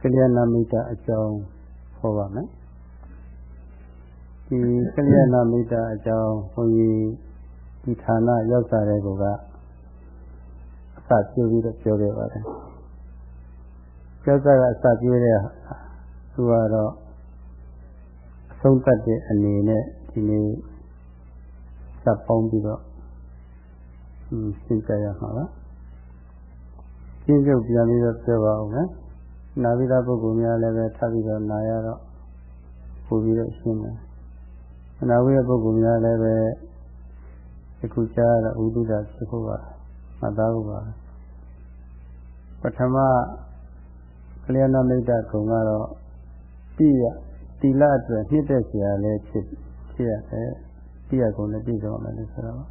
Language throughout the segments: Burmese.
ကလျာဏမိတ်တအကြောင်းဟောပါမယ်ဒီကလျာဏမိတ်တအကြောင်းဘုန်းကြီးဒီဌာနရောက်စားတဲ့ကောကအစပြုပြီးတော့ပြောခဲ့ပါတယ်ကျောက်ကအစပြုတဲ့သူကတော့အဆုံးသတ်တဲ့အနေနဲ့ဒီနေ့စပ်ပေါင်းပြီးတော့ရှင်းပြရမှာပါရှင်းချုပ်ပြန်ပြီးတော့ပြောပါဦးမယ် နာဝိဒပုဂ္ဂိုလ်များလည်းပဲထပ်ပြီးတော့နာရတော့ပို့ပြီးတော့ရှင်းမယ်နာဝိဒပုဂ္ဂိုလ်များလည်းပဲအခုကြားရတော့ဥဒုဒဖြစ်ဖို့ပါမှတ်သားဖို့ပါပထမကလျာဏမိတ်တကုံကတော့ပြည့်ရတိလအတွက်နှစ်သက်เสียလည်းဖြစ်ဖြစ်ရတယ်ပြည့်ရကုံနဲ့ပြည့်စုံအောင်လည်းဆိုတော့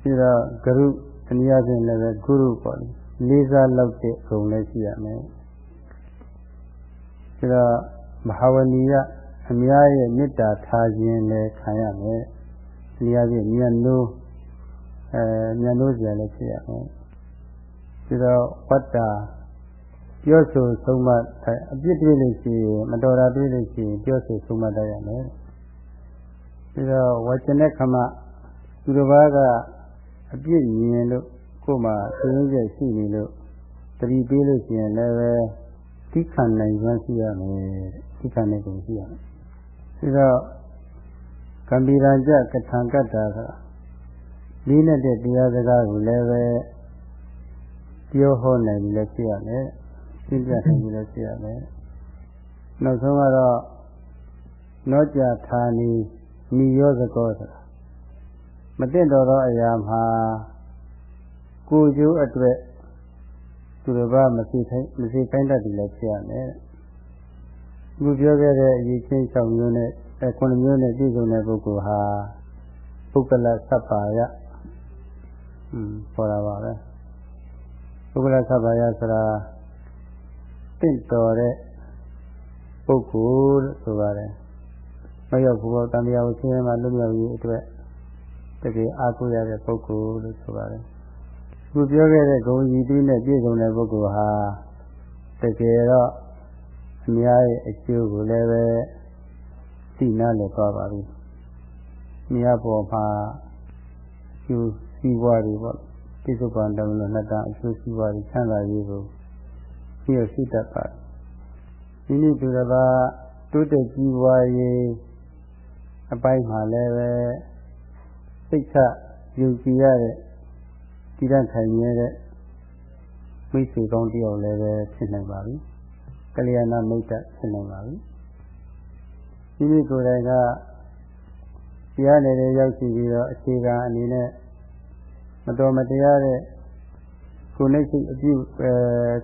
ပြီးတော့ဂရုအနည်းအားဖြင့်လည်းဂုရုပေါ့လေလေးစားလောက်တဲ့ဂုံလည်းရှိရမယ် ပြီးတော့မဟာဝနီယအများရဲ့မေတ္တာထားခြင်းလည်းခံရမယ်အနည်းအားဖြင့်မြတ်နိုးအဲမြတ်နိုးစရာလည်းဖြစ်ရမယ်ပြီးတော့ဝတ္တာပြောဆိုဆုံးမအပြစ်တွေ့လို့ရှိရင်မတော်တာတွေ့လို့ရှိရင်ပြောဆိုဆုံးမတတ်ရမယ်ပြီးတော့ဝကျနခမသူတစ်ပါးကအပြစ်မြင်လို့ကိုယ်မှာသိရင်းချက်ရှိနေလို့တတိပေးလို့ရှိရင်လည်းပဲ သိခံနိုင်စွမ်းရှိရမယ်သိခံနိုင်ကုန်ရှိရမယ်ပြီးတော့ကံပီရံကြကထံကတ္တာဆိုတာလေးနဲ့တဲ့တရားစကားကိုလည်းပဲပြောဟောနိုင်ပြီလည်းဖြစ်ရမယ်ရှင်းပြနိုင်ပြီလည်းဖြစ်ရမယ်နောက်ဆုံးကတော့နောကြဌာနီမိယောသကောဆိုတာမသိတော်သောအရာမှာကိုကျိုးအတွက် သူတစ်ပါးမသိခိုင်းမသိခိုင်းတတ်တယ်လည်းဖြစ်ရမယ်ခုပြောခဲ့တဲ့အရေးချင်း6မျိုးနဲ့အဲ9မျိုးနဲ့ပြည့်စုံတဲ့ပုဂ္ဂိုလ်ဟာပုဂ္ဂလသဗ္ဗာယอืมခေါ်တာပါပဲပုဂ္ဂလသဗ္ဗာယဆိုတာတင့်တော်တဲ့ပုဂ္ဂိုလ်လို့ဆိုပါတယ်မရောက်ဘူးတော့တန်တရားကိုဆင်းရဲမှလွတ်မြောက်ရေးအတွက်တကယ်အားကိုးရတဲ့ပုဂ္ဂိုလ်လို့ဆိုပါတယ် ခုပြောခဲ့တဲ့ဂုဏ်ကြီးတွေးနဲ့ပြည့်စုံတဲ့ပုဂ္ဂိုလ်ဟာတကယ်တော့အများရဲ့အကျိုးကိုလည်းပဲသိနာလည်းသွားပါပြီ။မြတ်ပေါ်မှာကျိုးစီးပွားတွေပေါ့ပြစ္ဆုတ်ပန်တော်လို့နှစ်တန်းအကျိုးစီးပွားတွေချမ်းသာရေးကိုပြည့်စုံတတ်ပါတယ်။ဒီနေ့သူတစ်ပါးတိုးတက်ကြီးပွားရေးအပိုင်းမှာလည်းပဲစိတ်ချယုံကြည်ရတဲ့ တည်တံ့ခိုင်မြဲတဲ့မိတ်ဆွေကောင်းတယောက်လည်းပဲဖြစ်နိုင်ပါပြီ။ကလျာဏမိတ်တဖြစ်နိုင်ပါပြီ။ဒီနေ့ကိုယ်တိုင်ကတရားနယ်တွေရောက်ရှိပြီးတော့အခြေခံအနေနဲ့မတော်မတရားတဲ့ကိုယ်နဲ့စိတ်အပြုအဲ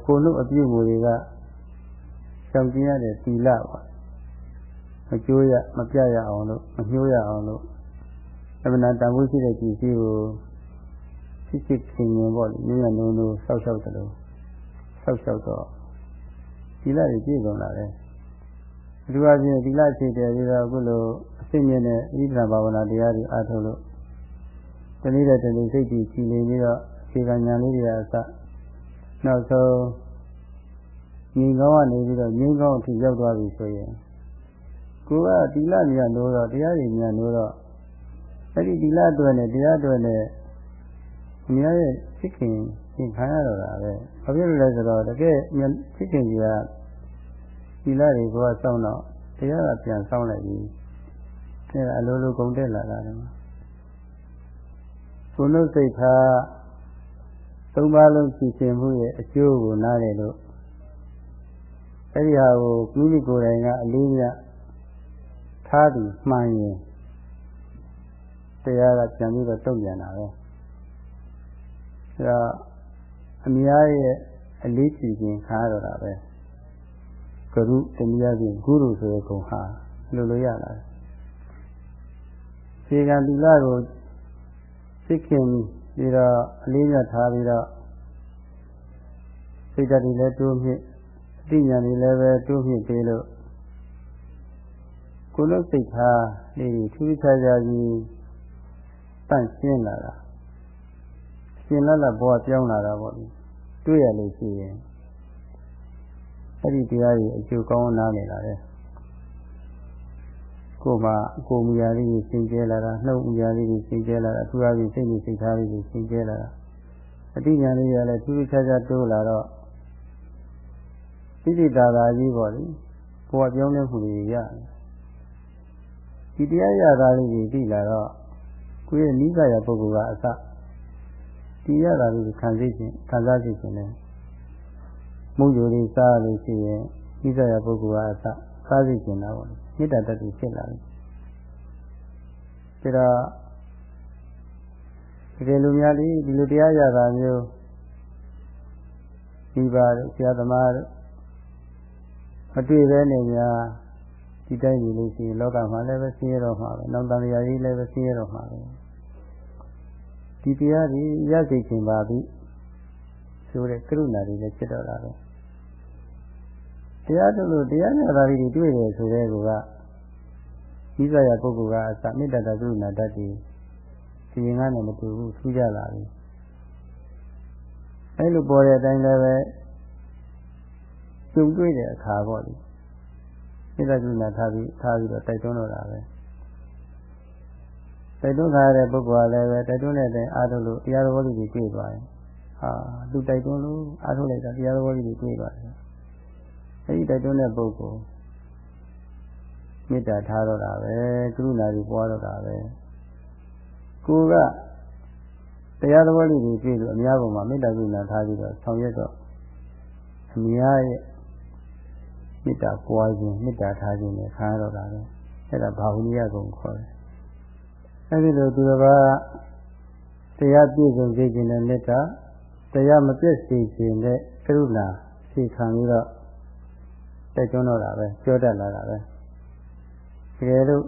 ကိုယ်နှုတ်အပြုမူတွေကဆောင်ကျင်ရတဲ့သီလပါမကြိုးရမပြရအောင်လို့မညှိုးရအောင်လို့အမှန်တန်ဖိုးရှိတဲ့ကြည်စီကို ဖြစ်ဖြစ်ခင်ရင်ပေါ့လေမြင်ရနုံနုံဆောက်ဆောက်တယ်လို့ဆောက်ဆောက်တော့ဒီလာကြီးပြည့်စုံလာတယ်ဒီလိုအပြင်ဒီလာရှိတယ်ပြီးတော့အခုလိုအစိမ့်မြင့်တဲ့ဣဒ္ဓဘာဝနာတရားတွေအားထုတ်လို့တနည်းတဲ့တနည်းစိတ်ကြည်ကြည်နေပြီးတော့အခြေခံဉာဏ်လေးတွေအစနောက်ဆုံးငြိမ်ကောင်းကနေပြီးတော့ငြိမ်ကောင်းအထိရောက်သွားပြီဆိုရင်ကိုကဒီလမြတ်လို့တော့တရားတွေမြတ်လို့တော့အဲ့ဒီဒီလအတွက်နဲ့တရားအတွက်နဲ့ အများရဲ့ဖြစ်ခင်သင်ခံရတော့တာပဲဘာဖြစ်လို့လဲဆိုတော့တကယ်ဖြစ်ခင်ကြီးကဒီလတွေကိုကစောင်းတော့တရားကပြန်စောင်းလိုက်ပြီအဲ့ဒါအလိုလိုကုန်တက်လာတာတယ်ကိုယ်နှုတ်စိတ်ထားသုံးပါးလုံးဖြည့်ရှင်မှုရဲ့အကျိုးကိုနားလေလို့အဲ့ဒီဟာကိုမိမိကိုယ်တိုင်ကအလေးမြတ်ထားပြီးမှန်ရင်တရားကပြန်ပြီးတော့တုံ့ပြန်တာပဲ အဲဒါအများရဲ့အလေးကြည့်ခြင်းခါရတော့တာပဲဂရုတနည်းအားဖြင့်ဂုရုဆိုတဲ့ဂုဏ်ဟာလိုလိုရလာတယ်ခြေကံသီလကိုသိခင်ပြီးတော့အလေးမြတ်ထားပြီးတော့စိတ်ဓာတ်တွေလည်းတိုးမြင့်အသိဉာဏ်တွေလည်းပဲတိုးမြင့်ပေးလို့ကိုယ်လုံးစိတ်ထားလေးတွေထူးခြားခြားကြီးတန့်ရှင်းလာတာ ရှင်လတ်လတ်ဘဝပြောင်းလာတာပေါ့လေတွေ့ရလို့ရှိရင်အဲ့ဒီတရားကြီးအကျိုးကောင်းနားလည်လာတယ်ကိုယ်မှာကိုယ်မူရာလေးကြီးရှင်းကျဲလာတာနှုတ်မူရာလေးကြီးရှင်းကျဲလာတာအထူးအဖြင့်စိတ်နဲ့စိတ်ထားလေးကြီးရှင်းကျဲလာတာအတိညာလေးရလည်းထူးထူးခြားခြားတိုးလာတော့သိတိတာသာကြီးပေါ့လေကိုယ်ကပြောင်းလဲမှုတွေရတယ်ဒီတရားရတာလေးကြီးသိလာတော့ကိုယ့်ရဲ့နိစ္စရပုဂ္ဂိုလ်ကအစ ဒီရတာလေးကိုခံသိခြင်းခံစားသိခြင်းနဲ့မုံကြိုလေးစားလို့ရှိရင်နိစ္စရပုဂ္ဂိုလ်ကအစစားသိခြင်းတော့မေတ္တာတတ်ပြီးဖြစ်လာတယ်ဒါတော့တကယ်လူများဒီဒီလိုတရားရတာမျိုးဒီပါဆရာသမားတို့မတွေ့ပဲနေများဒီတိုင်းနေလို့ရှိရင်လောကမှာလည်းပဲဆင်းရဲတော့မှာပဲ။နောက်တန်ရာကြီးလည်းပဲဆင်းရဲတော့မှာပဲ။ ဒီတရားကြီးရစေခြင်းပါပြီဆိုတဲ့ကရုဏာတွေလည်းဖြစ်တော့တာပဲ။တရားတို့လို့တရားနာတာတွေတွေ့တယ်ဆိုတဲ့ကောဤဇာယပုဂ္ဂိုလ်ကအစမေတ္တာကရုဏာတတ်တည်ဒီရင်ကနေမတူဘူးထူးကြလာပြီ။အဲလိုပေါ်တဲ့အတိုင်းလည်းပဲကြုံတွေ့တဲ့အခါပေါ့လေမေတ္တာကရုဏာထားပြီးထားပြီးတော့တိုက်တွန်းတော့တာပဲ တိုက်တွန်းထားတဲ့ပုဂ္ဂိုလ်ကလည်းပဲတိုက်တွန်းတဲ့အတိုင်းအားထုတ်လို့တရားတော်လေးတွေတွေ့သွားတယ်ဟာသူတိုက်တွန်းလို့အားထုတ်လိုက်တာတရားတော်လေးတွေတွေ့သွားတယ်အဲဒီတိုက်တွန်းတဲ့ပုဂ္ဂိုလ်မေတ္တာထားတော့တာပဲကရုဏာကြီးပွားတော့တာပဲကိုကတရားတော်လေးတွေတွေ့လို့အများပုံမှာမေတ္တာကရုဏာထားပြီးတော့ဆောင်ရွက်တော့အများရဲ့မေတ္တာပွားခြင်းမေတ္တာထားခြင်းနဲ့ခါရတော့တာပဲအဲ့ဒါဘာဝနိယကုံခေါ်တယ် အဲ့ဒီလိုသူတစ်ပါးတရားပြည့်စုံစေခြင်းနဲ့မေတ္တာတရားမပြည့်စေခြင်းနဲ့ကရုဏာရှိခံပြီးတော့တိုက်တွန်းတော့တာပဲပြောတတ်လာတာပဲတကယ်လို့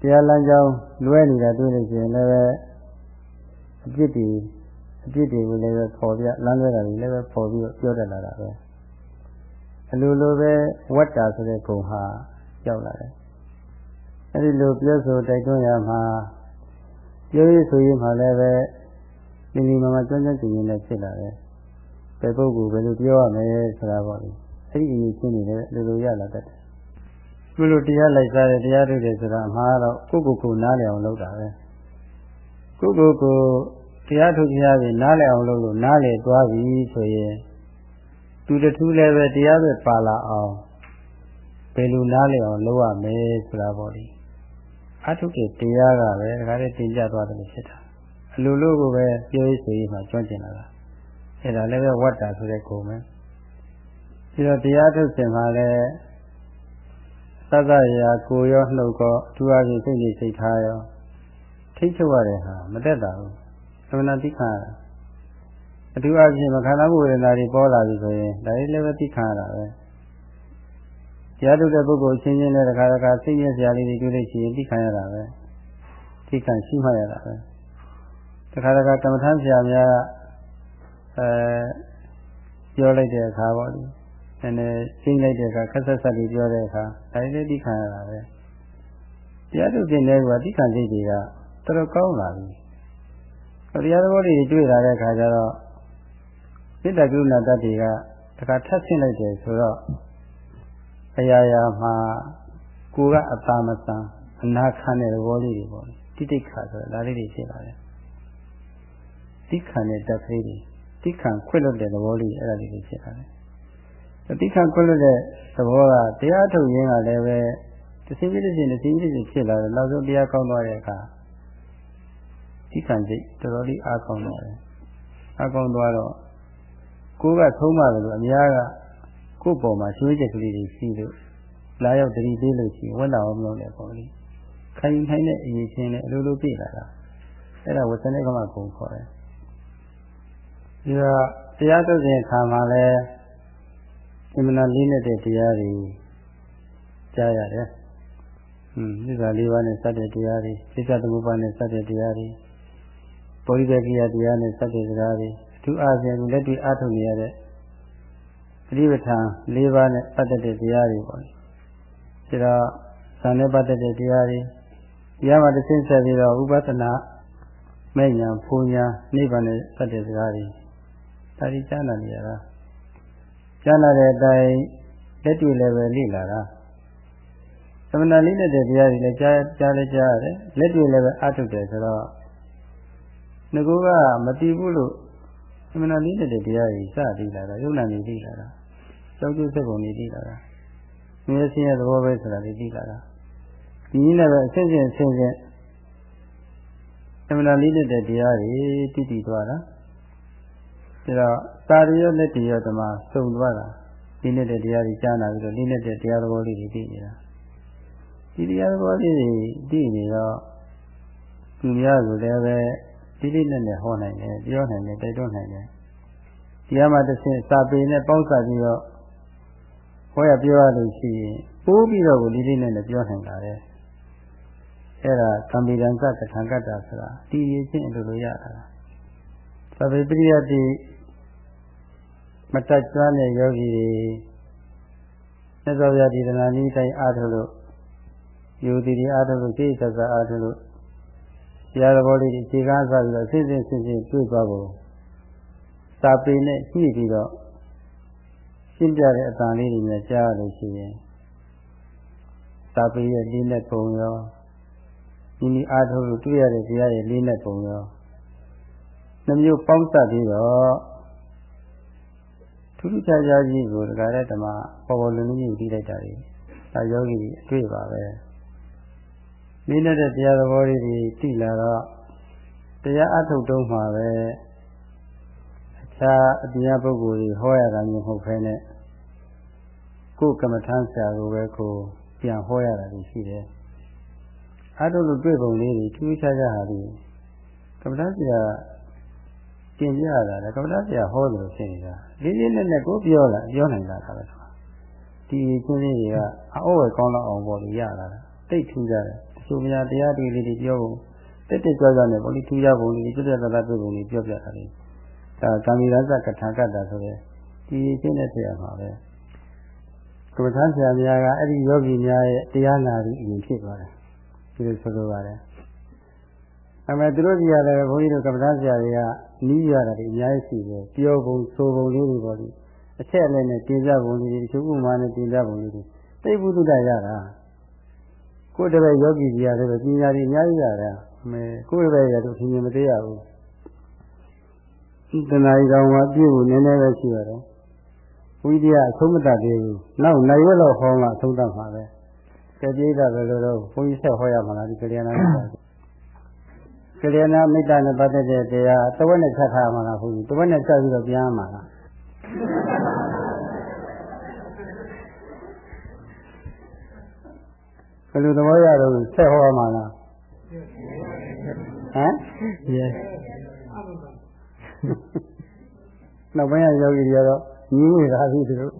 တရားလမ်းကြောင်းလွဲနေတာတွေ့လို့ရှိရင်လည်းအပြစ်တွေအပြစ်တွေကိုလည်းပေါ်ပြလမ်းလွဲတာတွေလည်းပေါ်ပြီးတော့ပြောတတ်လာတာပဲအလိုလိုပဲဝတ်တာဆိုတဲ့ဂုံဟာရောက်လာတယ် အဲဒီလိုပြောဆိုတိုက်တွန်းရမှာပြောရဆိုရင်မှလည်းပဲဒီလိုမှမကျွမ်းကျွမ်းကျင်ကျင်နဲ့ဖြစ်လာတယ်ဘယ်ပုဂ္ဂိုလ်ဘယ်လိုပြောရမလဲဆိုတာပေါ့လေအဲ့ဒီအရေးချင်းနေတယ်လိုလိုရလာတတ်တယ်ဘယ်လိုတရားလိုက်စားတယ်တရားထုတ်တယ်ဆိုတာအမှားတော့ကိုယ့်ကိုယ်ကိုနားလည်အောင်လုပ်တာပဲကိုယ့်ကိုယ်ကိုတရားထုတ်ခြင်းအပြင်နားလည်အောင်လုပ်လို့နားလည်သွားပြီဆိုရင်သူတထူးလည်းပဲတရားပဲပါလာအောင်ဘယ်လိုနားလည်အောင်လုပ်ရမယ်ဆိုတာပေါ့လေ အထုကေတရားကပဲဒါကြတဲ့တင်ကြသွားတယ်ဖြစ်တာအလိုလိုကိုပဲပြောရေးဆိုရေးမှကျွမ်းကျင်လာတာအဲ့ဒါလည်းပဲဝတ္တာဆိုတဲ့ကိုယ်ပဲပြီးတော့တရားထုတ်ခြင်းမှာလည်းသတ္တရာကိုရောနှုတ်ကောသူအချင်းစိတ်ကြီးစိတ်ထားရောထိတ်ချုပ်ရတဲ့ဟာမတက်တာဘူးသမဏတိခါအထူးအဖြင့်မခန္ဓာမှုဝေဒနာတွေပေါ်လာပြီဆိုရင်ဒါလေးလည်းပဲသိခံရတာပဲ တရားထုတ်တဲ့ပုဂ္ဂိုလ်ချင်းချင်းနဲ့တခါတခါစိတ်ရစရာလေးတွေတွေ့လို့ရှိရင်သိခံရတာပဲသိခံရှိမှရတာပဲတခါတခါကမ္မထမ်းဆရာများအဲပြောလိုက်တဲ့အခါပေါ့လေနည်းနည်းရှင်းလိုက်တဲ့အခါခက်ဆက်ဆက်လေးပြောတဲ့အခါဒါလေးလည်းသိခံရတာပဲတရားထုတ်တဲ့နေကသိခံစိတ်တွေကတော်တော်ကောင်းလာပြီတရားတော်တွေတွေ့လာတဲ့အခါကျတော့စိတ်တကုဏတတ်တွေကတခါထပ်ဆင့်လိုက်တယ်ဆိုတော့ အရာရာမှာကိုကအသာမဆန်အနာခံတဲ့သဘောလေးတွေပေါ့တိတိခါဆိုတာဒါလေးတွေဖြစ်လာတယ်တိခံတဲ့တတ်ကလေးတွေတိခံခွင့်လွတ်တဲ့သဘောလေးအဲ့ဒါလေးတွေဖြစ်လာတယ်တိခံခွင့်လွတ်တဲ့သဘောကတရားထုတ်ရင်းကလည်းပဲတစ်စိမ့်တစ်စိမ့်တစ်စိမ့်တစ်စိမ့်ဖြစ်လာတယ်နောက်ဆုံးတရားကောင်းသွားတဲ့အခါတိခံစိတ်တော်တော်လေးအားကောင်းသွားတယ်အားကောင်းသွားတော့ကိုယ်ကသုံးပါတယ်လို့အများက ကိုယ့်ပေါ်မှာရွှေချက်ကလေးတွေရှိလို့လာရောက်တတိပေးလို့ရှိရင်ဝတ်တော်အောင်လုပ်တယ်ပေါ့လေခိုင်ခိုင်တဲ့အရေးချင်းနဲ့အလိုလိုပြည့်လာတာအဲ့ဒါဝဆနေကမကုံခေါ်တယ်ဒီတော့တရားထုတ်တဲ့အခါမှာလည်းအမှန်လေးနဲ့တဲ့တရားတွေကြားရတယ်ဟွန်းသစ္စာလေးပါးနဲ့စတဲ့တရားတွေသစ္စာသမုပ္ပါဒ်နဲ့စတဲ့တရားတွေပောဓိပက္ခိယတရားနဲ့စတဲ့စကားတွေသူအားဖြင့်လက်တွေ့အားထုတ်နေရတဲ့ ပရိပဋ္ဌာန်၄ပါးနဲ့ပတ်သက်တဲ့တရားတွေပေါ့။ဒါတော့ဇာနဲ့ပတ်သက်တဲ့တရားတွေတရားမှာတစ်ဆင့်ဆက်ပြီးတော့ဥပဒနာမဲ့ညာဖူညာနိဗ္ဗာန်နဲ့ပတ်သက်တဲ့စကားတွေဒါဒီကြားနာနေရတာ။ဒကြားလာတဲ့အတိုင်းလက်တွေ့လည်းပဲလေ့လာတာသမဏလေးနဲ့တဲ့တရားတွေလည်းကြားကြားလည်းကြားရတယ်လက်တွေ့လည်းပဲအထုတ်တယ်ဆိုတော့ငကူကမတည်ဘူးလို့ သမဏလေးနဲ့တဲ့တရားတွေစတည်လာတာယုံနာနေတည်လာတာကြောက်ကြွစက်ပုံနေတည်လာတာမြဲစင်းရဲ့သဘောပဲဆိုတာလေးတည်လာတာဒီနည်းနဲ့ပဲအစဉ်စဉ်အစဉ်စဉ်သမဏလေးနဲ့တဲ့တရားတွေတည်တည်သွားတာဒါတော့သာရရောလက်တည်ရောဓမ္မစုံသွားတာဒီနဲ့တဲ့တရားတွေကြားနာပြီးတော့ဒီနဲ့တဲ့တရားသဘောလေးတွေသိနေတာဒီတရားသဘောလေးတွေသိနေတော့သူများကိုလည်းပဲ ဒီလေးနဲ့နဲ့ဟောနိုင်တယ်ပြောနိုင်တယ်တိုက်တွန်းနိုင်တယ်တရားမှတစ်ဆင့်စာပေနဲ့ပေါင်းစပ်ပြီးတော့ဟောရပြောရလို့ရှိရင်ပိုးပြီးတော့ကိုဒီလေးနဲ့နဲ့ပြောနိုင်တာလေအဲ့ဒါကံပိဒံကတထံကတ္တာဆိုတာတည်ရခြင်းအလိုလိုရတာသဗ္ဗေပရိယတိမတတ်ကျွမ်းတဲ့ယောဂီတွေမြတ်စွာဘုရားဒီသနာနည်းတိုင်းအားထုတ်လို့ယူတည်တည်အားထုတ်လို့စိတ်သက်သာအားထုတ်လို့ တရားတော်လေးတွေခြေကားစားပြီးတော့စိတ်စဉ်စဉ်စဉ်တွေ့သွားဖို့စာပေနဲ့ညှိပြီးတော့ရှင်းပြတဲ့အတန်လေးတွေနဲ့ကြားရလို့ရှိရင်စာပေရဲ့လေးနဲ့ပုံရောဒီနည်းအားထုတ်လို့တွေ့ရတဲ့တရားရဲ့လေးနဲ့ပုံရောနှမျိုးပေါင်းစပ်ပြီးတော့ထူးထူးခြားခြားကြီးကိုဒကာတဲ့ဓမ္မပေါ်ပေါ်လွင်လွင်ကြီးပြီးလိုက်တာလေဒါယောဂီအတွေ့ပါပဲ လေးနဲ့တဲ့တရားသဘောလေးတွေသိလာတော့တရားအထုတ်တုံးမှာပဲအခြားအတရားပုဂ္ဂိုလ်တွေဟောရတာမျိုးမဟုတ်ဘဲနဲ့ကိုယ်ကမ္မထမ်းဆရာကိုပဲကိုပြန်ဟောရတာရှိတယ်အထုတ်လို့တွေ့ပုံလေးတွေထူးခြားခြားဟာဒီကမ္မထမ်းဆရာကျင်ပြရတာလေကမ္မထဆရာဟောတယ်လို့ဖြစ်နေတာလေးလေးနဲ့နဲ့ကိုပြောလာပြောနိုင်တာပဲဒီချင်းလေးတွေကအအိုးဝယ်ကောင်းတော့အောင်ပေါ့လို့ရလာတာတိတ်ထူးကြတယ်အ ဆိုများတရားတွေလေးတွေပြောဖို့တက်တက်ကြွကြွနဲ့ပေါ့လေထူးကြပုံလေးပြည့်ပြည့်သားသားတွေ့ပုံလေးပြောပြတာလေဒါကာမိရဇကထာကတ္တာဆိုတဲ့ဒီချင်းနဲ့ဆရာမှာပဲကမ္မထဆရာများကအဲ့ဒီယောဂီများရဲ့တရားနာပြီးအရင်ဖြစ်သွားတယ်ဒီလိုဆိုလိုပါတယ်အမေသူတို့ကြီးရတယ်ဘုန်းကြီးတို့ကမ္ဘာဆရာတွေကနီးရတာတွေအများကြီးရှိတယ်ပြောပုံဆိုပုံလေးတွေပေါ့လေအချက်အလက်နဲ့တင်ပြပုံလေးတွေတချို့ဥမာနဲ့တင်ပြပုံလေးတွေသိဘုဒ္ဓရတာ ကိုယ်တပည့်ယောဂီကြီးရတယ်ပဲပညာတွေအများကြီးရတာအမေကိုယ်တပည့်ရတော့သင်မြင်မသေးရဘူးဒီတဏှာကြီးကောင်ကပြည့်ဖို့နည်းနည်းပဲရှိရတယ်ဝိဒယအဆုံးမတတ်သေးဘူးနောက်နိုင်ရတော့ဟောမှအဆုံးတတ်မှာပဲကြပြိတာပဲလို့တော့ဘုန်းကြီးဆက်ဟောရမှာလားဒီကလျာဏမိတ်တာကလျာဏမိတ်တာနဲ့ပတ်သက်တဲ့တရားတဝက်နဲ့ချက်ထားမှာလားဘုန်းကြီးတဝက်နဲ့ချက်ပြီးတော့ပြန်မှာလား ယ်လိုသဘောရတော့ဆက်ဟောမှာလားဟမ် yes နောက်ပိုင်းယောဂီတွေကတော့ညီးနေတာပြီသူတို့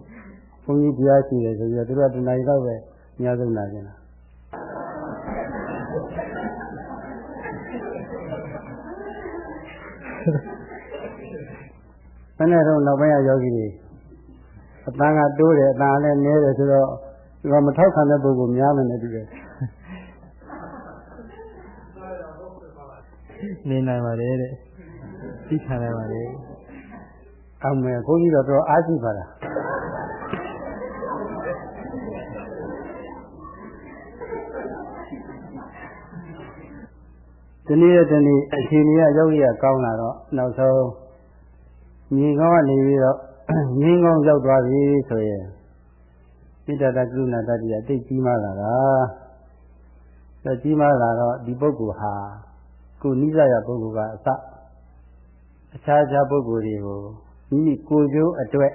ဘုန်းကြီးတရားရှိတယ်ဆိုပြီးတော့သူတို့ကတဏှာကြီးတော့ပဲအများဆုံးလာကြတာဘယ်နဲ့တော့နောက်ပိုင်းယောဂီတွေအတန်ကတိုးတယ်အတန်လည်းနည်းတယ်ဆိုတော့ဒီ ကမထောက်ခံတဲ့ပုဂ္ဂိုလ်များမယ်နဲ့တူတယ်နေနိုင်ပါလေတဲ့သိခံနိုင်ပါလေအမေဘုန်းကြီးတော့တော့အားရှိပါလားဒီနေ့ရက်ဒီနေ့အချိန်ကြီးရောက်ရကောင်းလာတော့နောက်ဆုံးညီကောင်းကနေပြီးတော့ညီကောင်းရောက်သွားပြီဆိုရင် ဣတတကရုဏာတတိယတိတ်ကြီးမားလာတာအဲကြီးမားလာတော့ဒီပုဂ္ဂိုလ်ဟာကိုနိစ္စရပုဂ္ဂိုလ်ကအစအခြားခြားပုဂ္ဂိုလ်တွေကိုမိမိကိုယ်ကျိုးအတွက်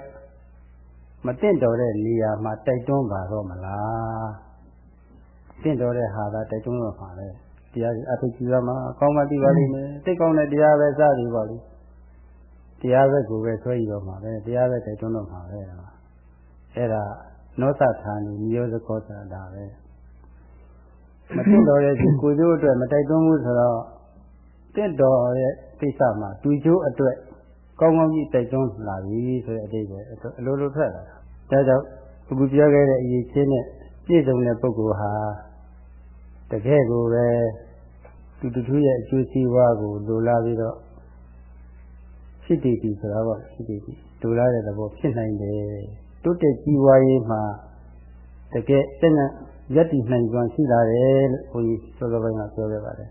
မတင့်တော်တဲ့နေရာမှာတိုက်တွန်းပါတော့မလားတင့်တော်တဲ့ဟာကတိုက်တွန်းတော့မှာလေတရားအထုကြည့်ရမှာအကောင်းမှသိပါလိမ့်မယ်သိကောင်းတဲ့တရားပဲစသည်ပါလိမ့်တရားပဲကိုပဲဆွဲရတော့မှာပဲတရားပဲတိုက်တွန်းတော့မှာပဲအဲ့ဒါ နောသထာနီမျိုးစကောတာဒါပဲမတင့်တော်တဲ့ဒီကိုယ်ကျိုးအတွက်မတိုက်တွန်းဘူးဆိုတော့တင့်တော်ရဲ့ကိစ္စမှာသူကျိုးအတွက်ကောင်းကောင်းကြီးတိုက်တွန်းလာပြီဆိုတဲ့အတိတ်ပဲအလိုလိုထွက်လာတာဒါကြောင့်အခုပြောခဲ့တဲ့အရေးချင်းနဲ့ပြည့်စုံတဲ့ပုဂ္ဂိုလ်ဟာတကယ်ကိုပဲသူတခုရဲ့အကျိုးစီးပွားကိုလိုလားပြီးတော့ဖြစ်တည်ပြီဆိုတာပေါ့ဖြစ်တည်ပြီတလူလာတဲ့သဘောဖြစ်နိုင်တယ် တိုးတက်ကြီးပွားရေးမှာတကယ်တက်နဲ့ယက်တည်နိုင်စွမ်းရှိလာတယ်လို့ဘုန်းကြီးစောစောပိုင်းကပြောခဲ့ပါတယ်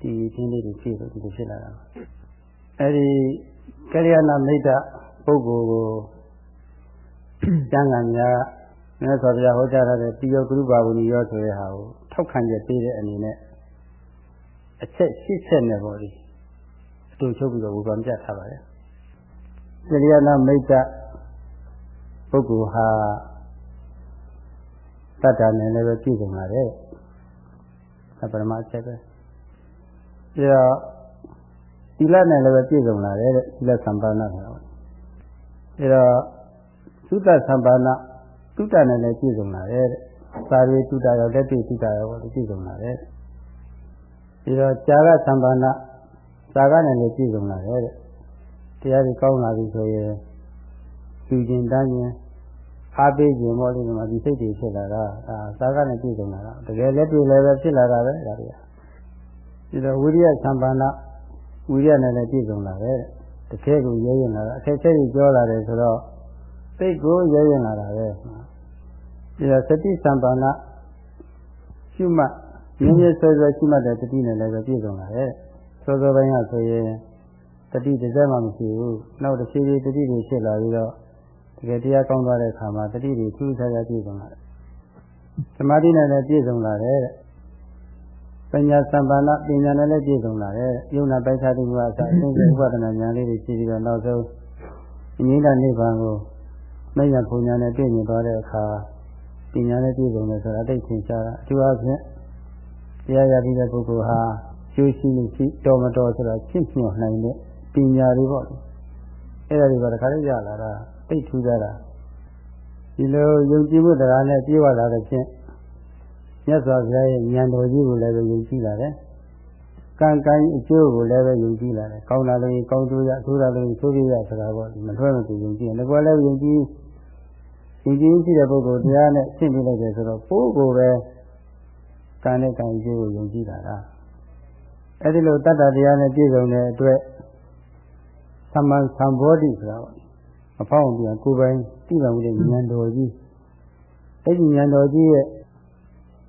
ဒီသင်လေးတွေဖြစ်လို့ဒီလိုဖြစ်လာတာအဲဒီကရိယာနာမိတ်တပုဂ္ဂိုလ်ကိုကျမ်းဂန်များမြတ်စွာဘုရားဟောကြားထားတဲ့တိယောဂရုပါဝဏီရောဆိုတဲ့ဟာကိုထောက်ခံချက်ပေးတဲ့အနေနဲ့အချက်၈ချက်နဲ့ပေါ့ဒီအတူချုပ်ပြီးတော့ဝေဖန်ပြထားပါတယ်ကရိယာနာမိတ်တ ပုဂ္ဂိုလ်ဟာတတ္တနဲ့လည်းပဲပြည့်စုံလာတယ်။ဒါပရမအချက်ပဲ။ပြီးတော့သီလနဲ့လည်းပဲပြည့်စုံလာတယ်တဲ့သီလသံပါဏဆိုတာ။ပြီးတော့သုတ္တသံပါဏသုတ္တနဲ့လည်းပြည့်စုံလာတယ်တဲ့။သာရိသုတ္တရောလက်တွေ့သုတ္တရောပေါ့ပြည့်စုံလာတယ်။ပြီးတော့ကြာကသံပါဏဇာကနဲ့လည်းပြည့်စုံလာတယ်တဲ့။တရားကြီးကောင်းလာပြီဆိုရင်ယူခြင်းတန်းခြင်း အားပေးခြင်းပေါ့လေဒီမှာဒီစိတ်တွေဖြစ်လာတာအာသာကနဲ့ပြည့်စုံလာတာတကယ်လက်တွေ့လည်းပဲဖြစ်လာတာပဲဒါတွေကဒီတော့ဝိရိယသံပါဏဝိရိယနဲ့လည်းပြည့်စုံလာတယ်တကယ်ကိုရဲရင်လာတာအခက်အခဲကြီးပြောလာတယ်ဆိုတော့စိတ်ကိုရဲရင်လာတာပဲဒီတော့စတိသံပါဏရှုမှတ်မြင်းမြဆွဲဆွဲရှုမှတ်တဲ့တတိနဲ့လည်းပဲပြည့်စုံလာတယ်စောစောပိုင်းကဆိုရင်တတိတစ်စက်မှမရှိဘူးနောက်တစ်ဖြည်းဖြည်းတတိတွေဖြစ်လာပြီးတော့တ ကယ်တရားကောင်းသွားတဲ့အခါမှာတတိတွေထူးခြားခြားပြည့်စုံလာတယ်။သမာဓိနဲ့လည်းပြည့်စုံလာတယ်တဲ့။ပညာစံပါဏပညာနဲ့လည်းပြည့်စုံလာတယ်။ယုံနာပိုက်ခြားမှုအစအင်းစိဥပဒနာဉာဏ်လေးတွေရှိပြီးတော့နောက်ဆုံးအငြိမ့်တဲ့နိဗ္ဗာန်ကိုမဉ္ဇဉ်ပူညာနဲ့ပြည့်မြင်သွားတဲ့အခါပညာနဲ့ပြည့်စုံတယ်ဆိုတာအတိတ်သင်ရှားတာအထူးအားဖြင့်တရားရပြီးတဲ့ပုဂ္ဂိုလ်ဟာကျိုးရှိမှုရှိတော်မတော်ဆိုတာရှင်းညွှန်နိုင်တဲ့ပညာတွေပေါ့လေ။အဲ့ဒါတွေကတခါလေးရလာတာ သိထူးကြတာဒီလိုယုံကြည်မှုတရားနဲ့ပြေဝလာတဲ့ဖြင့်မြတ်စွာဘုရားရဲ့ဉာဏ်တော်ကြီးကိုလည်းပဲယုံကြည်လာတယ်။ကံကံအကျိုးကိုလည်းပဲယုံကြည်လာတယ်။ကောင်းတာလည်းကောင်းကျိုးရ၊ဆိုးတာလည်းဆိုးကျိုးရဆိုတာပေါ့မလွှဲမသွယုံကြည်တယ်။ဒါကလည်းယုံကြည်ယုံကြည်ရှိတဲ့ပုဂ္ဂိုလ်တရားနဲ့ရှင်းပြလိုက်တယ်ဆိုတော့ပိုးကိုပဲကံနဲ့ကံအကျိုးကိုယုံကြည်လာတာ။အဲဒီလိုတတ္တတရားနဲ့ပြည့်စုံတဲ့အတွက်သမန်သံဘောဓိဆိုတာပေါ့ အဖောင်းပြန်ကိုယ်ပိုင်သိပါမှုတဲ့ဉာဏ်တော်ကြီးအဲ့ဒီဉာဏ်တော်ကြီးရဲ့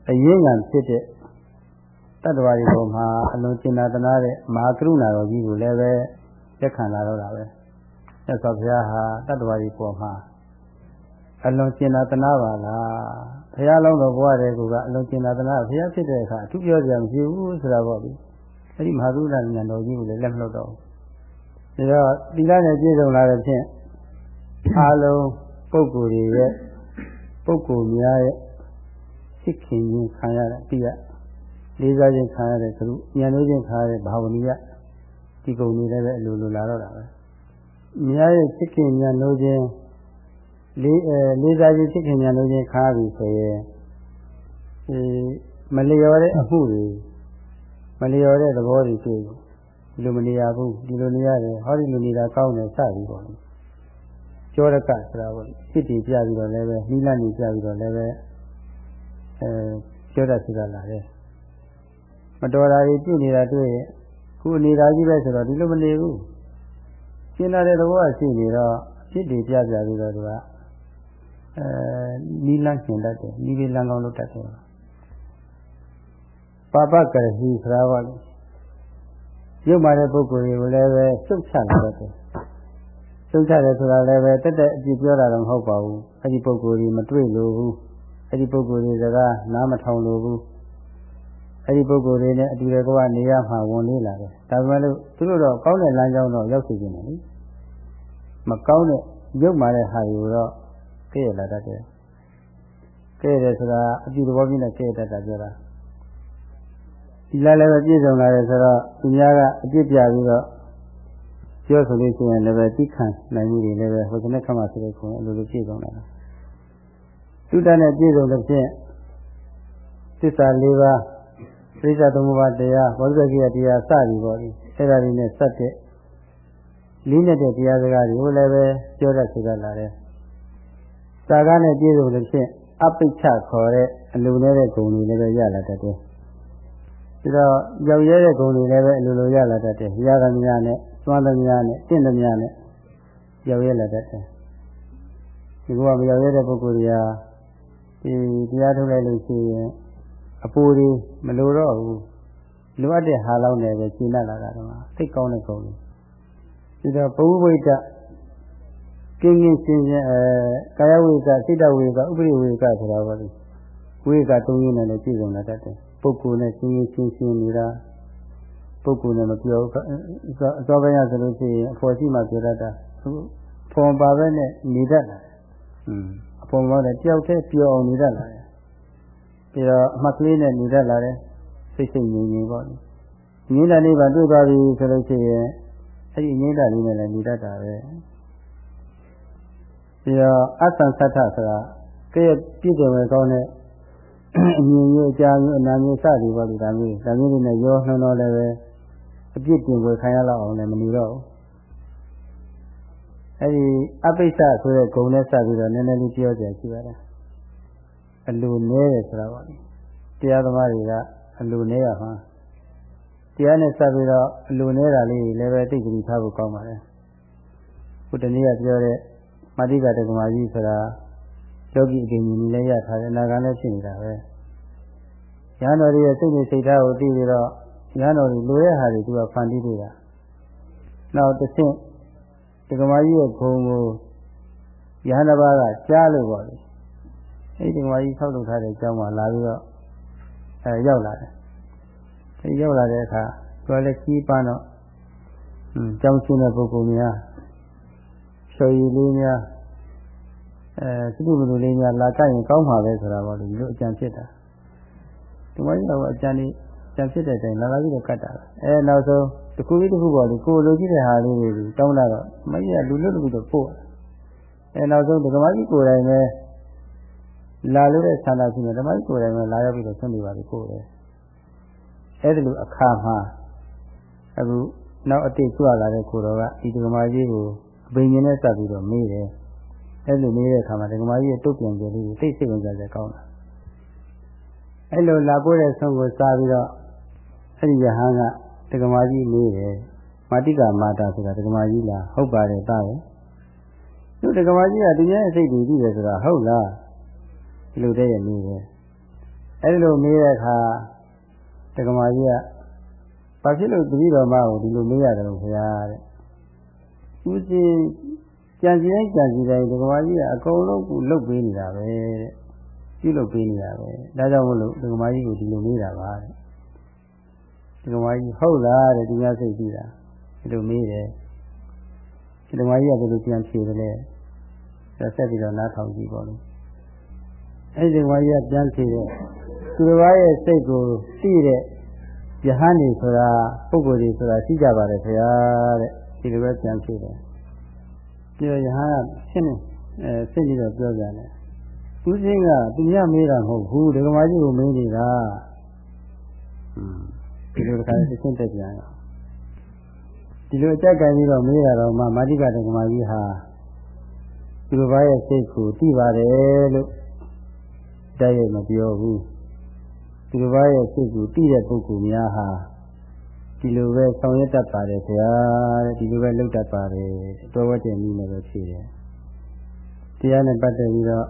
အရင်းခံဖြစ်တဲ့တတ္တဝါတွေပေါ်မှာအလုံးကျင်နာတနာတဲ့မဟာကရုဏာတော်ကြီးကိုလည်းပဲလက်ခံလာတော့တာပဲမြတ်စွာဘုရားဟာတတ္တဝါတွေပေါ်မှာအလုံးကျင်နာတနာပါလားဘုရားလုံးတော်ဘဝတည်းကအလုံးကျင်နာတနာဘုရားဖြစ်တဲ့အခါအထူးပြောကြရမရှိဘူးဆိုတာပေါ့ဒီအဲ့ဒီမဟာကရုဏာဉာဏ်တော်ကြီးကိုလည်းလက်မလွတ်တော့ဘူးဒါတော့သီလနဲ့ပြည့်စုံလာတဲ့ဖြင့် အားလုံးပုဂ္ဂိုလ်တွေရဲ့ပုဂ္ဂိုလ်များရဲ့သိခင်ခြင်းခံရတဲ့ပြရလေးစားခြင်းခံရတဲ့သူဉာဏ်လို့ခြင်းခံရတဲ့ဘာဝနိယဒီကုံတွေလည်းပဲအလိုလိုလာတော့တာပဲများရဲ့သိခင်ဉာဏ်လို့ခြင်းလေးအဲလေးစားခြင်းသိခင်ဉာဏ်လို့ခြင်းခါပြီဆိုရင်အဲမလျော်တဲ့အမှုတွေမလျော်တဲ့သဘောတွေတွေ့ဒီလိုမနေရဘူးဒီလိုနေရတယ်ဟောဒီလိုနေတာကောင်းတယ်စသည်ပေါ့ ကြောရကဆိုတာပေါ့ဖြစ်တည်ပြပြီးတော့လည်းပဲနိလနေပြပြီးတော့လည်းပဲအဲကြောရဆိုတာလာတယ်မတော်တာတွေပြည့်နေတာတွေ့ရင်ခုနေတာကြီးပဲဆိုတော့ဒီလိုမနေဘူးရှင်းလာတဲ့သဘောကရှိနေတော့ဖြစ်တည်ပြပြပြီးတော့သူကအဲနိလကျင်တတ်တယ်နိဗ္ဗာန်ကောင်းလုပ်တတ်တယ်ပါပကရဟိဆိုတာကရုပ်မာတဲ့ပုဂ္ဂိုလ်တွေကိုလည်းပဲစုတ်ချလာတတ်တယ် သုံးချတယ်ဆိုတာလည်းပဲတက်တက်အပြစ်ပြောတာတော့မဟုတ်ပါဘူးအဲ့ဒီပုံကိုယ်ကြီးမတွေ့လို့ဘူးအဲ့ဒီပုံကိုယ်ကြီးစကားနားမထောင်လို့ဘူးအဲ့ဒီပုံကိုယ်တွေနဲ့အတူတကွနေရမှာဝင်လေးလာတယ်ဒါပေမဲ့လို့သူတို့တော့ကောင်းတဲ့လမ်းကြောင်းတော့ရောက်စီနေတယ်မကောင်းတဲ့ရုပ်မာတဲ့ဟာတွေကိုတော့ကြည့်ရလာတတ်တယ်ကြည့်ရတယ်ဆိုတာအပြစ်သဘောပြင်းနဲ့ကြည့်တတ်တာပြောတာဒီလားလည်းပဲပြည့်စုံလာတယ်ဆိုတော့သူများကအပြစ်ပြပြီးတော့ ပြောဆိုလို့ရှိရင်လည်းပဲသိခံနိုင်မှုတွေလည်းပဲဟိုကနေ့ခမှဆိုတဲ့ခုအလိုလိုပြည့်စုံလာတာသုတ္တနဲ့ပြည့်စုံတဲ့ဖြင့်သစ္စာ၄ပါးသိစ္စာသမုပ္ပါတရားဘောဓိကိယတရားစသည်ပေါ့ဒီအဲ့ဒါတွေနဲ့စက်တဲ့လေးနဲ့တဲ့တရားစကားတွေကိုလည်းပဲပြောတတ်ဆိုတတ်လာတယ်စာကားနဲ့ပြည့်စုံတဲ့ဖြင့်အပိဋ္ဌခေါ်တဲ့အလိုနဲ့ဂုဏ်တွေလည်းပဲရလာတတ်တယ်ပြီးတော့ရောက်ရဲတဲ့ဂုဏ်တွေလည်းပဲအလိုလိုရလာတတ်တယ်ရကမြားနဲ့ သွားသမျှနဲ့တင့်သမျှနဲ့ရောက်ရလာတတ်တယ်ဒီကမရောက်ရတဲ့ပုဂ္ဂိုလ်တွေကဒီတရားထုတ်လိုက်လို့ရှိရင်အပူတွေမလိုတော့ဘူးလိုအပ်တဲ့ဟာလောက်နဲ့ပဲရှင်းလာတာတော့သိကောင်းတဲ့ကုန်လို့ဒီတော့ဘုဝိတ္တကင်းကင်းရှင်းရှင်းအဲကာယဝိကစိတ္တဝိကဥပ္ပရိဝိကဆိုတာပါလေဝိကသုံးရင်းနဲ့လည်းပြည့်စုံလာတတ်တယ်ပုဂ္ဂိုလ်နဲ့ရှင်းရှင်းရှင်းရှင်းနေတာ ပုဂ္ဂိုလ်နဲ့မပြောဘူးအစောပိုင်းရဆိုလို့ရှိရင်အဖော်ရှိမှပြောတတ်တာဖော်ပါပဲနဲ့နေတတ်တာอืมအဖော်ပါနဲ့တယောက်တည်းပြောအောင်နေတတ်လာတယ်ပြီးတော့အမှတ်ကလေးနဲ့နေတတ်လာတယ်စိတ်စိတ်ငြိမ်ငြိမ်ပေါ့လေငြိမ်တာလေးပါတွေ့သွားပြီဆိုလို့ရှိရင်အဲ့ဒီငြိမ်တာလေးနဲ့လည်းနေတတ်တာပဲပြီးတော့အသံသတ္ထဆိုတာကဲပြည့်စုံရကောင်းတဲ့အမြင်မျိုးအကြမျိုးအနာမျိုးစသည်ပေါ့လေဒါမျိုးဒါမျိုးတွေနဲ့ရောနှောနှောလည်းပဲ အပြစ်တင်ကိုခံရလောက်အောင်လည်းမနေတော့ဘူးအဲ့ဒီအပိစ္ဆဆိုတဲ့ဂုံနဲ့စပြီးတော့နည်းနည်းလေးပြောကြရှိပါတယ်အလိုနည်းတယ်ဆိုတာပေါ့လေတရားသမားတွေကအလိုနည်းရမှာတရားနဲ့စပြီးတော့အလိုနည်းတာလေးလည်းပဲသိကြည့်ထားဖို့ကောင်းပါတယ်ခုတနည်းကပြောတဲ့မာတိကတက္ကမကြီးဆိုတာယောဂီအကျဉ်းကြီးလည်းရထားတယ်အနာဂတ်လည်းဖြစ်နေတာပဲရဟန်းတော်ရဲ့စိတ်နဲ့စိတ်ထားကိုသိပြီးတော့ ရဟန်းတော်လိုတဲ့ဟာတွေသူကဖန်တီးပေးတာနောက်တစ်ဆင့်တက္ကမကြီးရဲ့ဂုံကိုရဟန်းတစ်ပါးကကြားလို့ပေါ့လေအဲဒီတက္ကမကြီးဆောက်လုပ်ထားတဲ့အကြောင်းမှာလာပြီးတော့အဲရောက်လာတယ်အဲဒီရောက်လာတဲ့အခါသူကလည်းကြီးပန်းတော့อืมကြောင်းရှင်းတဲ့ပုဂ္ဂိုလ်များချော်ရည်လေးများအဲသုတ္တဘလူလေးများလာကြရင်ကောင်းမှာပဲဆိုတာပေါ့လေဒီလိုအကြံဖြစ်တာဒီမကြီးတော့အကြံလေး ကြံဖြစ်တဲ့အချိန်လာလာပြီးတော့ကတ်တာအဲနောက်ဆုံးတစ်ခုပြီးတစ်ခုပေါ့လေကိုလိုကြည့်တဲ့ဟာလေးတွေတောင်းလာတော့မကြီးကလူလွတ်လူတော့ပို့အဲနောက်ဆုံးဒကမကြီးကိုယ်တိုင်ပဲလာလို့တဲ့ဆန္ဒရှိနေဓမ္မကြီးကိုယ်တိုင်ပဲလာရောက်ပြီးတော့ဆွနေပါပြီကိုယ်လေအဲ့ဒီလိုအခါမှာအခုနောက်အတိတ်ကြွလာတဲ့ကိုတော်ကဒီဒကမကြီးကိုအပင်ရှင်နဲ့စပ်ပြီးတော့မေးတယ်အဲ့လိုမေးတဲ့အခါမှာဒကမကြီးရဲ့တုတ်ပြန်ကြလေးကိုသိစိတ်ဝင်စားကြကောင်းတာအဲ့လိုလာပို့တဲ့ဆုံးကိုစားပြီးတော့ အဲ့ဒီယဟန်ကဒကမာကြီးမေးတယ်မာတိကမာတာဆိုတာဒကမာကြီးလားဟုတ်ပါတယ်တားရဲ့သူဒကမာကြီးကသူရဲ့အစိတ်တွေကြည့်တယ်ဆိုတာဟုတ်လားဒီလိုတည်းရမေးတယ်အဲ့ဒီလိုမေးတဲ့အခါဒကမာကြီးကဘာဖြစ်လို့တတိတော်မကိုဒီလိုမေးရတယ်လို့ခင်ဗျာတဲ့ဦးစင်ကြံစီတိုင်းကြံစီတိုင်းဒကမာကြီးကအကုန်လုံးကိုလုတ်ပေးနေတာပဲတဲ့ပြုလုပ်ပေးနေတာပဲဒါကြောင့်မလို့ဒကမာကြီးကိုဒီလိုမေးတာပါတဲ့ ဒီကမာကြီးဟုတ်လားတဲ့ဒီများစိတ်ကြည့်တာဒီလိုမေးတယ်ဒီကမာကြီးကဘယ်လိုပြန်ဖြေတယ်လဲဆက်ဆက်ပြီးတော့နားထောင်ကြည့်ပါလို့အဲ့ဒီကမာကြီးကပြန်ဖြေတယ်သူတစ်ပါးရဲ့စိတ်ကိုသိတဲ့ယဟန်နေဆိုတာပုဂ္ဂိုလ်တွေဆိုတာရှိကြပါတယ်ခင်ဗျာတဲ့ဒီလိုပဲပြန်ဖြေတယ်ပြီးတော့ယဟန်ကရှင်းနေအဲစိတ်ပြီးတော့ပြောကြတယ်ဦးစင်းကသူမြမေးတာမဟုတ်ဘူးဒကမာကြီးကိုမေးနေတာอืม ဒီလိုတစ်ခါတစ်ဆင့်တက်ပြန်ရောဒီလိုအကြက်ကံပြီးတော့မေးရတော့မှမာတိကတက္ကမကြီးဟာဒီလိုဘာရဲ့စိတ်ကိုသိပါတယ်လို့တိုက်ရိုက်မပြောဘူးဒီလိုဘာရဲ့စိတ်ကိုသိတဲ့ပုဂ္ဂိုလ်များဟာဒီလိုပဲဆောင်ရွက်တတ်ပါတယ်ခင်ဗျာတဲ့ဒီလိုပဲလုပ်တတ်ပါတယ်တော်ဝတ်တဲ့နည်းနဲ့ပဲဖြေတယ်တရားနဲ့ပတ်သက်ပြီးတော့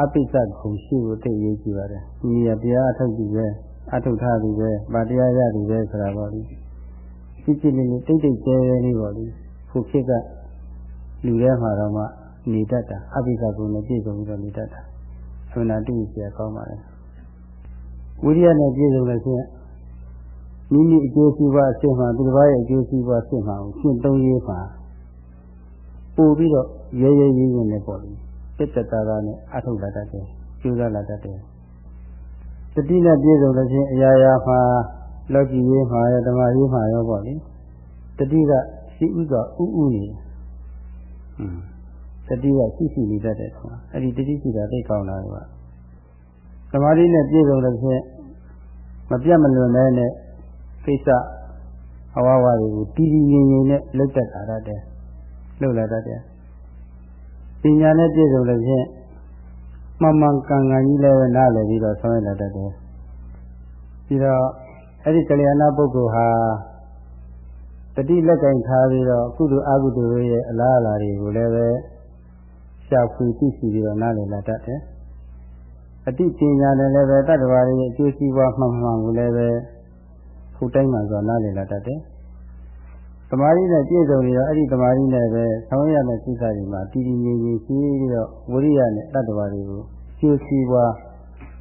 အပိစ္ဆခုံရှိကိုသိရေးကြည့်ပါတယ်ဒီနေရာတရားအထုတ်ကြည့်ပဲ အထုတ်ထားသူပဲဗာတရားရသူပဲဆိုတာပေါ့လေကြည့်ကြည့်လေးလေးတိတ်တိတ်ကျဲကျဲလေးပေါ့လေခုခေတ်ကလူထဲမှာတော့မှနေတတ်တာအပိစ္ဆကုံနဲ့ပြည့်စုံပြီးတော့နေတတ်တာအမှန်တရားသိရကောင်းပါလေဝိရိယနဲ့ပြည့်စုံလို့ရှိရင်မိမိအကျိုးစီးပွားအစစ်မှသူတစ်ပါးရဲ့အကျိုးစီးပွားအစစ်မှကိုရှင်းသုံးရေးမှာပို့ပြီးတော့ရဲရဲရင်းရင်းနဲ့ပေါ့လေပြတ်တတာတာနဲ့အထုတ်လာတတ်တယ်ကျိုးစားလာတတ်တယ် တတိနဲ့ပြည့်စုံလို့ချင်းအရာရာမှာလောကီရေးမှာရောဓမ္မရေးမှာရောပေါ့လေတတိကရှိဥစွာဥဥနေอืมတတိကရှိရှိနေတတ်တယ်ကွာအဲ့ဒီတတိရှိတာသိကောင်းလာကွာသမာဓိနဲ့ပြည့်စုံလို့ချင်းမပြတ်မလွန်တဲ့နဲ့ကိစ္စအဝဝတွေကိုတည်တည်ငြိမ်ငြိမ်နဲ့လုပ်တတ်တာတဲ့လုပ်လာတတ်တယ်ပညာနဲ့ပြည့်စုံလို့ချင်း မှန်မှန်ကန်ကန်ကြီးလည်းပဲနားလည်ပြီးတော့ဆောင်ရွက်လာတတ်တယ်ပြီးတော့အဲ့ဒီကလျာဏပုဂ္ဂိုလ်ဟာတတတိလက်ကင်ထားပြီးတော့ကုသိုလ်အကုသိုလ်ရဲ့အလားအလာတွေကိုလည်းပဲရှာဖွေသိရှိပြီးတော့နားလည်လာတတ်တယ်အတိပညာနဲ့လည်းပဲတတ္တဝါရဲ့အကျိုးစီးပွားမှန်မှန်ကိုလည်းပဲခုတိုင်းမှဆိုနားလည်လာတတ်တယ် တမာရီနဲ့ပြည့်စုံပြီးတော့အဲ့ဒီတမာရီနဲ့ပဲဆောင်းရတဲ့စိတ်ဓာတ်တွေမှာတည်တည်ငြိမ်ငြိမ်ရှိပြီးတော့ဝိရိယနဲ့တတ္တဝါတွေကိုအကျိုးစီးပွား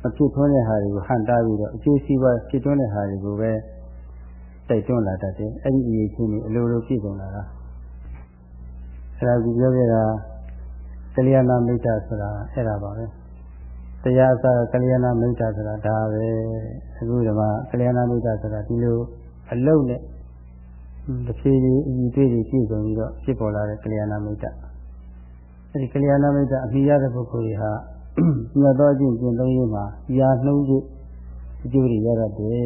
မဖြစ်ထွန်းတဲ့ဟာတွေကိုဟန်တာပြီးတော့အကျိုးစီးပွားဖြစ်ထွန်းတဲ့ဟာတွေကိုပဲတိုက်တွန်းလာတတ်တယ်အဲ့ဒီအရေးချင်းတွေအလိုလိုပြည့်စုံလာတာအဲ့ဒါကိုပြောခဲ့တာကလျာဏမိတ်တာဆိုတာအဲ့ဒါပါပဲတရားစားကလျာဏမိတ်တာဆိုတာဒါပဲအခုဒီမှာကလျာဏမိတ်တာဆိုတာဒီလိုအလုံးနဲ့ တဖြည်းဖြည်းအညီတွေ့တွေပြည့်စုံပြီးတော့ဖြစ်ပေါ်လာတဲ့ကလျာဏမိတ်တာအဲ့ဒီကလျာဏမိတ်တာအမိရတဲ့ပုဂ္ဂိုလ်တွေဟာမြတ်သောအကျင့်ကျင့်သုံးရင်းမှာယာနှုံးခြင်းအကျိုးတွေရတတ်တယ်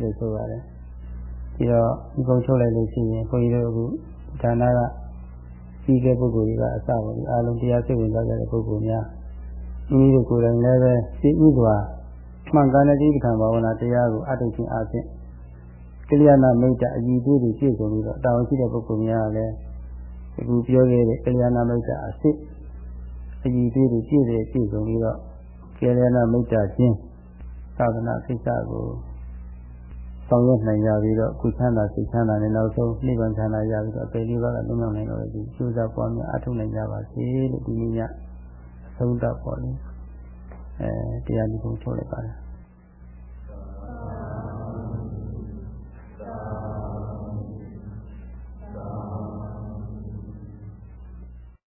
လို့ဆိုပါတယ်ပြီးတော့ဒီကုံချုပ်လိုက်လို့ရှိရင်ဘုန်းကြီးတို့အခုဒါနကကြီးတဲ့ပုဂ္ဂိုလ်တွေကအစပါဘူးအားလုံးတရားစိတ်ဝင်စားကြတဲ့ပုဂ္ဂိုလ်များမိမိတို့ကိုယ်တိုင်လည်းပဲသိဥစွာမှန်ကန်တဲ့ဒီကံဘာဝနာတရားကိုအထုတ်ခြင်းအပြင် ကလျာဏမိတ်တအည်သေးတွေပြည့်စုံပြီးတော့တာဝန်ရှိတဲ့ပုဂ္ဂိုလ်များကလည်းအခုပြောခဲ့တဲ့ကလျာဏမိတ်တအစစ်အည်သေးတွေပြည့်တယ်ပြည့်စုံပြီးတော့ကလျာဏမိတ်တချင်းသာသနာကိစ္စကိုဆောင်ရွက်နိုင်ကြပြီးတော့ကုသန္တာစိတ်ချမ်းသာနဲ့နောက်ဆုံးနိဗ္ဗာန်ချမ်းသာရပြီးတော့အပေလေးပါးကလွတ်မြောက်နိုင်တော့ဒီကျိုးစားပွားများအထုနိုင်ကြပါစေလို့ဒီနေ့ညအဆုံးသတ်ပေါ်လေအဲတရားဒီကုန်းချုပ်လိုက်ပါတယ်